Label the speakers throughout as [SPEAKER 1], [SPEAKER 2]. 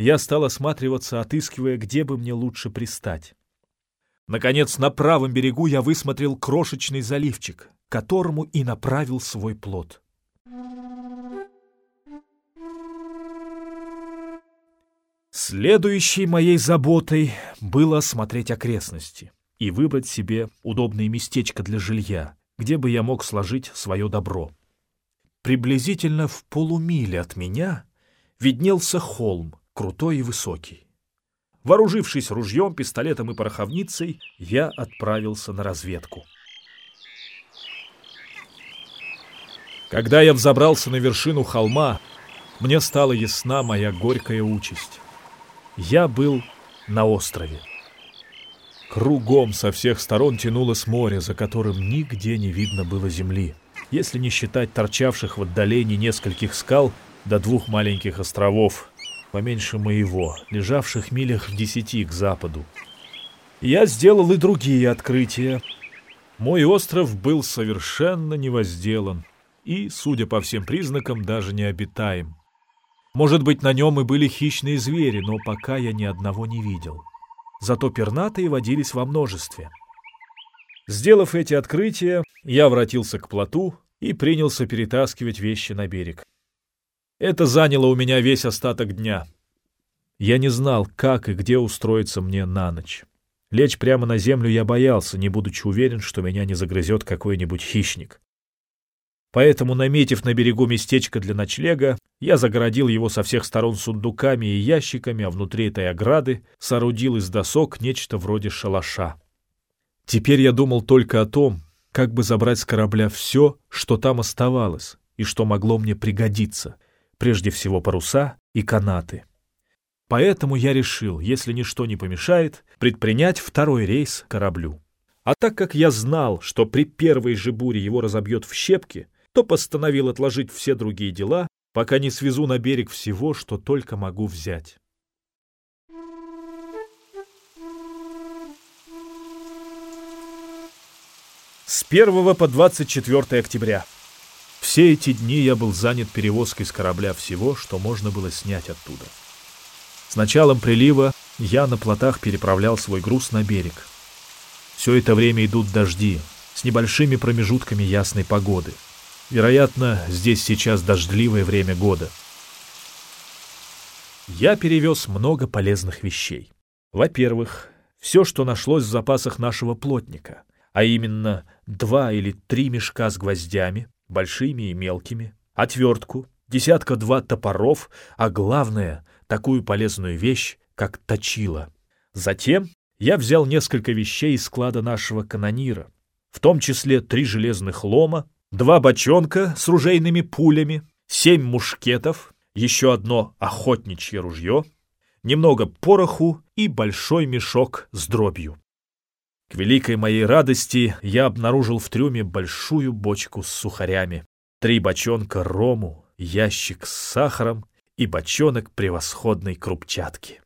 [SPEAKER 1] я стал осматриваться, отыскивая, где бы мне лучше пристать. Наконец, на правом берегу я высмотрел крошечный заливчик, к которому и направил свой плод. Следующей моей заботой было осмотреть окрестности и выбрать себе удобное местечко для жилья, где бы я мог сложить свое добро. Приблизительно в полумиле от меня виднелся холм, крутой и высокий. Вооружившись ружьем, пистолетом и пороховницей, я отправился на разведку. Когда я взобрался на вершину холма, мне стала ясна моя горькая участь. Я был на острове. Кругом со всех сторон тянулось море, за которым нигде не видно было земли, если не считать торчавших в отдалении нескольких скал до двух маленьких островов, поменьше моего, лежавших милях в десяти к западу. Я сделал и другие открытия. Мой остров был совершенно невозделан и, судя по всем признакам, даже не обитаем. Может быть, на нем и были хищные звери, но пока я ни одного не видел. Зато пернатые водились во множестве. Сделав эти открытия, я обратился к плоту и принялся перетаскивать вещи на берег. Это заняло у меня весь остаток дня. Я не знал, как и где устроиться мне на ночь. Лечь прямо на землю я боялся, не будучи уверен, что меня не загрызет какой-нибудь хищник. Поэтому, наметив на берегу местечко для ночлега, я загородил его со всех сторон сундуками и ящиками, а внутри этой ограды соорудил из досок нечто вроде шалаша. Теперь я думал только о том, как бы забрать с корабля все, что там оставалось и что могло мне пригодиться, прежде всего паруса и канаты. Поэтому я решил, если ничто не помешает, предпринять второй рейс кораблю. А так как я знал, что при первой же буре его разобьет в щепки, то постановил отложить все другие дела, пока не свезу на берег всего, что только могу взять. С 1 по 24 октября. Все эти дни я был занят перевозкой с корабля всего, что можно было снять оттуда. С началом прилива я на плотах переправлял свой груз на берег. Все это время идут дожди с небольшими промежутками ясной погоды — Вероятно, здесь сейчас дождливое время года. Я перевез много полезных вещей. Во-первых, все, что нашлось в запасах нашего плотника, а именно два или три мешка с гвоздями, большими и мелкими, отвертку, десятка-два топоров, а главное, такую полезную вещь, как точила. Затем я взял несколько вещей из склада нашего канонира, в том числе три железных лома, два бочонка с ружейными пулями, семь мушкетов, еще одно охотничье ружье, немного пороху и большой мешок с дробью. К великой моей радости я обнаружил в трюме большую бочку с сухарями, три бочонка рому, ящик с сахаром и бочонок превосходной крупчатки.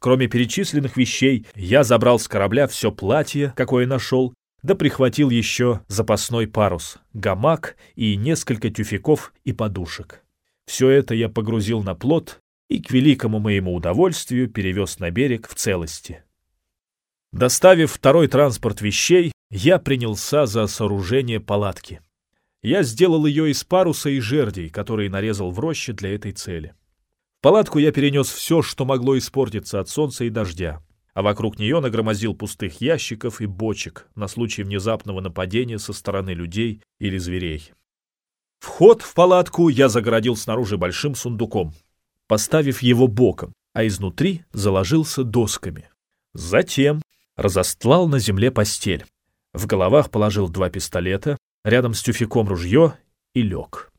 [SPEAKER 1] Кроме перечисленных вещей, я забрал с корабля все платье, какое нашел, да прихватил еще запасной парус, гамак и несколько тюфяков и подушек. Все это я погрузил на плот и, к великому моему удовольствию, перевез на берег в целости. Доставив второй транспорт вещей, я принялся за сооружение палатки. Я сделал ее из паруса и жердей, которые нарезал в роще для этой цели. В палатку я перенес все, что могло испортиться от солнца и дождя а вокруг нее нагромоздил пустых ящиков и бочек на случай внезапного нападения со стороны людей или зверей. Вход в палатку я загородил снаружи большим сундуком, поставив его боком, а изнутри заложился досками. Затем разостлал на земле постель. В головах положил два пистолета, рядом с тюфяком ружье и лег.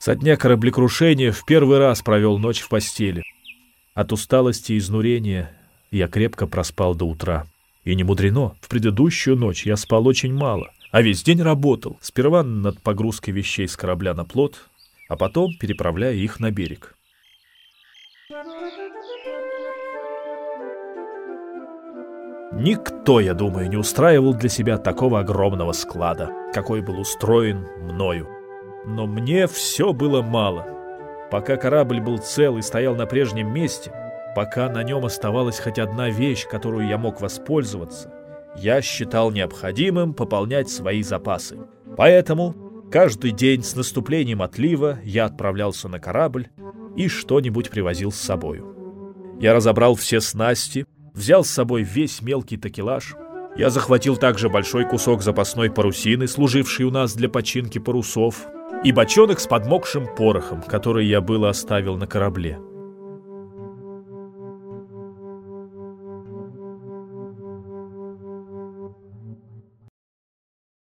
[SPEAKER 1] Со дня кораблекрушения в первый раз провел ночь в постели — от усталости и изнурения я крепко проспал до утра. И не мудрено, в предыдущую ночь я спал очень мало, а весь день работал, сперва над погрузкой вещей с корабля на плот, а потом переправляя их на берег. Никто, я думаю, не устраивал для себя такого огромного склада, какой был устроен мною. Но мне все было мало — Пока корабль был цел и стоял на прежнем месте, пока на нем оставалась хоть одна вещь, которую я мог воспользоваться, я считал необходимым пополнять свои запасы. Поэтому каждый день с наступлением отлива я отправлялся на корабль и что-нибудь привозил с собою. Я разобрал все снасти, взял с собой весь мелкий такелаж. Я захватил также большой кусок запасной парусины, служившей у нас для починки парусов, и бочонок с подмокшим порохом, который я было оставил на корабле.